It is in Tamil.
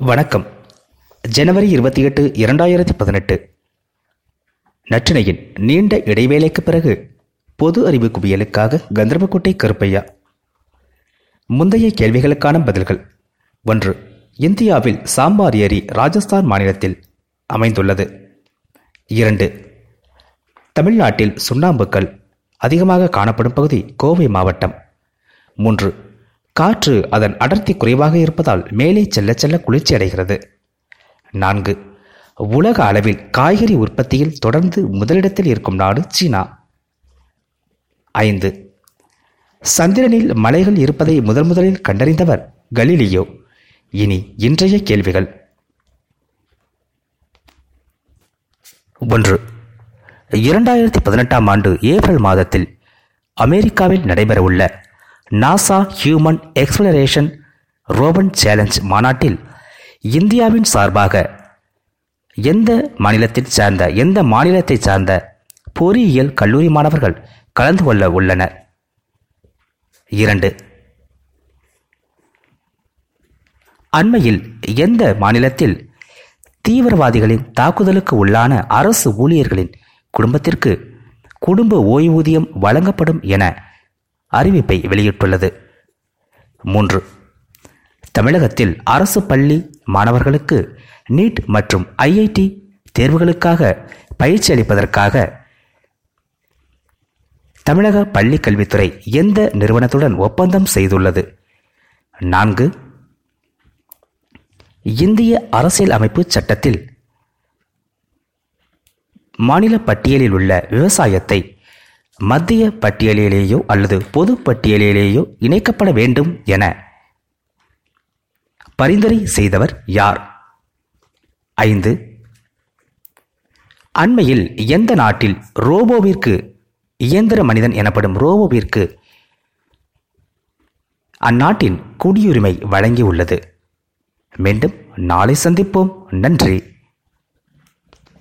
வணக்கம். ஜனவரி இருபத்தி எட்டு இரண்டாயிரத்தி பதினெட்டு. நற்றினையின் நீண்ட இடைவேளைக்கு பிறகு பொது அறிவு குவியலுக்காக கந்தர்போட்டை கருப்பையா. முந்தைய கேள்விகளுக்கான பதில்கள். ஒன்று இந்தியாவில் சாம்பார் ஏரி ராஜஸ்தான் மாநிலத்தில் அமைந்துள்ளது. இரண்டு தமிழ்நாட்டில் சுண்ணாம்புக்கள் அதிகமாக காணப்படும் பகுதி கோவை மாவட்டம். மூன்று காற்று அதன் அடர்த்தி குறைவாக இருப்பதால் மேலே செல்ல செல்ல குளிர்ச்சி அடைகிறது. நான்கு உலக அளவில் காய்கறி உற்பத்தியில் தொடர்ந்து முதலிடத்தில் இருக்கும் நாடு சீனா. ஐந்து சந்திரனில் மலைகள் இருப்பதை முதல் முதலில் கண்டறிந்தவர் கலீலியோ. இனி இன்றைய கேள்விகள். ஒன்று இரண்டாயிரத்தி பதினெட்டாம் ஆண்டு ஏப்ரல் மாதத்தில் அமெரிக்காவில் நடைபெறவுள்ள நாசா ஹியூமன் எக்ஸ்பிளரேஷன் ரோபன் சேலஞ்ச் மாநாட்டில் இந்தியாவின் சார்பாக எந்த மாநிலத்தைச் சார்ந்த எந்த மாநிலத்தை சார்ந்த பொறியியல் கல்லூரி மாணவர்கள் கலந்து கொள்ள உள்ளனர்? இரண்டு. அண்மையில் எந்த மாநிலத்தில் தீவிரவாதிகளின் தாக்குதலுக்கு உள்ளான அரசு ஊழியர்களின் குடும்பத்திற்கு குடும்ப ஓய்வூதியம் வழங்கப்படும் என அறிவிப்பை வெளியிட்டுள்ளது. மூன்று. தமிழகத்தில் அரசு பள்ளி மாணவர்களுக்கு நீட் மற்றும் ஐஐடி தேர்வுகளுக்காக பயிற்சி அளிப்பதற்காக தமிழக பள்ளி கல்வித்துறை எந்த நிறுவனத்துடன் ஒப்பந்தம் செய்துள்ளது? நான்கு. இந்திய அரசியல் அமைப்பு சட்டத்தில் மாநில பட்டியலில் உள்ள விவசாயத்தை மத்திய பட்டியலிலேயோ அல்லது பொது பட்டியலிலேயோ இணைக்கப்பட வேண்டும் என பரிந்துரை செய்தவர் யார்? ஐந்து. அண்மையில் எந்த நாட்டில் ரோபோவிற்கு இயந்திர மனிதன் எனப்படும் ரோபோவிற்கு அந்நாட்டின் குடியுரிமை வழங்கியுள்ளது? மீண்டும் நாளை சந்திப்போம். நன்றி.